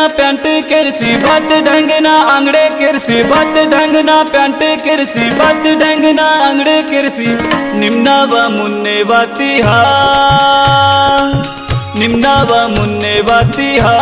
ढंगना pant किरसी बत ढंगना आंगड़े किरसी बत ढंगना पेंट किरसी बत ढंगना आंगड़े किरसी। निम्ना व मुन्ने वाती हा। निम्ना व मुन्ने वाती हा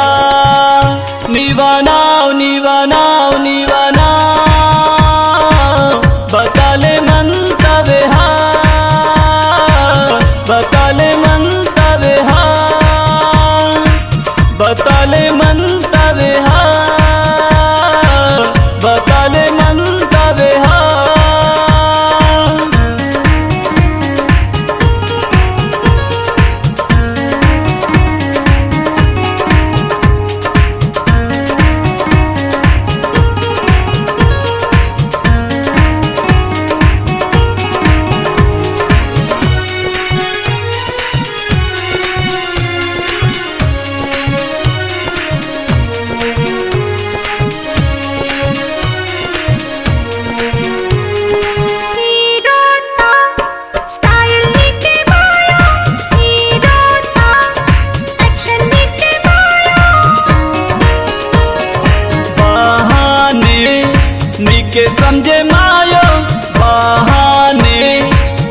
निके समझे मायो बहाने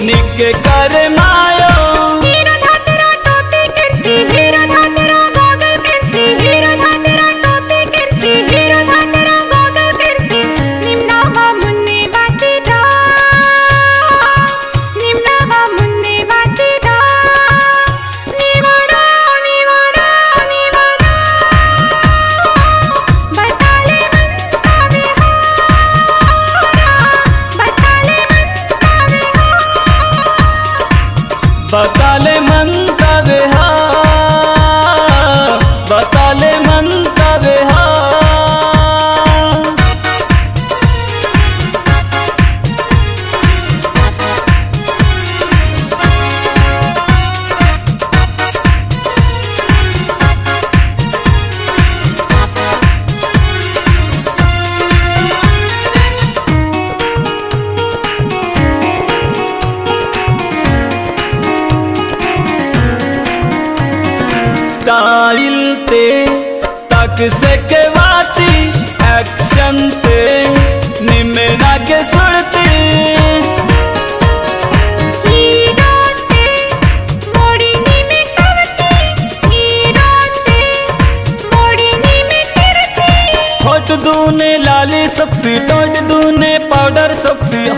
निके करे मायो। तेरा था तेरा टोपी विहारा बताले मनता स्टाइल ते तक से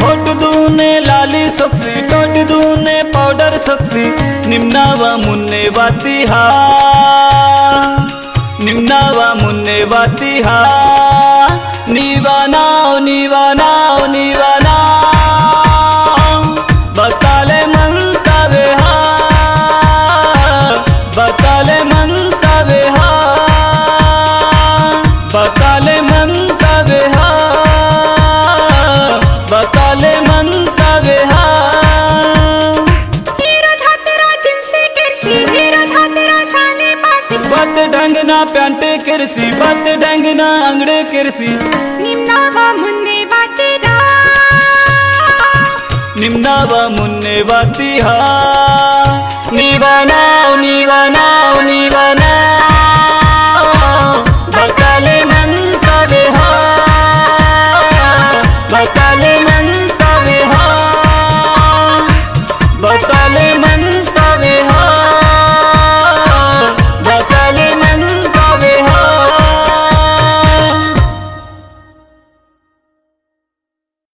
होट दूने लाली सक्सी। टोट दूने पाउडर सक्सी। निम्ना व मुन्ने वाती हा। निम्ना व मुन्ने वाती हा। नीवानाओ बत ढंगना पैंट किरसी बत ढंगना अंगड़े किरसी निम्ना वा मुन्ने बाती रा निम्ना व मुन्ने वाती हा नीवानाओ नीवानाओ नीवा